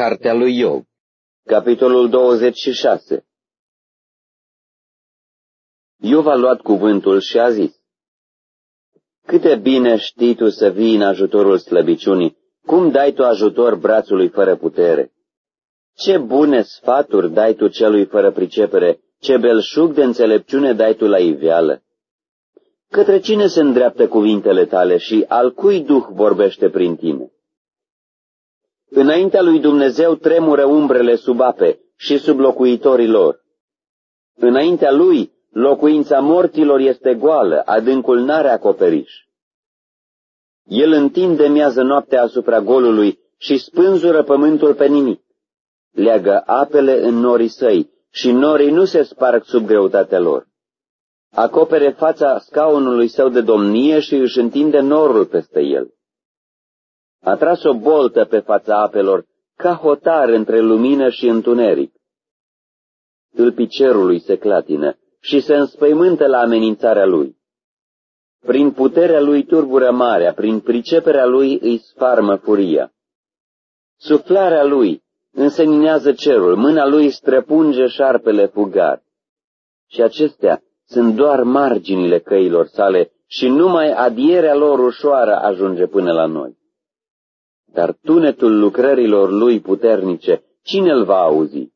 Cartea lui Iov, capitolul 26 Iov a luat cuvântul și a zis, Câte bine știi tu să vii în ajutorul slăbiciunii, cum dai tu ajutor brațului fără putere? Ce bune sfaturi dai tu celui fără pricepere, ce belșug de înțelepciune dai tu la iveală? Către cine se îndreaptă cuvintele tale și al cui duh vorbește prin tine? Înaintea lui Dumnezeu tremură umbrele sub ape și sub locuitorii lor. Înaintea lui, locuința morților este goală, adâncul n-are acoperiș. El întinde miază noaptea asupra golului și spânzură pământul pe nimic. Leagă apele în norii săi și norii nu se sparg sub greutatea lor. Acopere fața scaunului său de domnie și își întinde norul peste el. A tras o boltă pe fața apelor, ca hotar între lumină și întuneric. Tâlpii cerului se clatină și se înspăimântă la amenințarea lui. Prin puterea lui turbură marea, prin priceperea lui îi sfarmă furia. Suflarea lui înseninează cerul, mâna lui străpunge șarpele fugar. Și acestea sunt doar marginile căilor sale și numai adierea lor ușoară ajunge până la noi. Dar tunetul lucrărilor lui puternice, cine îl va auzi?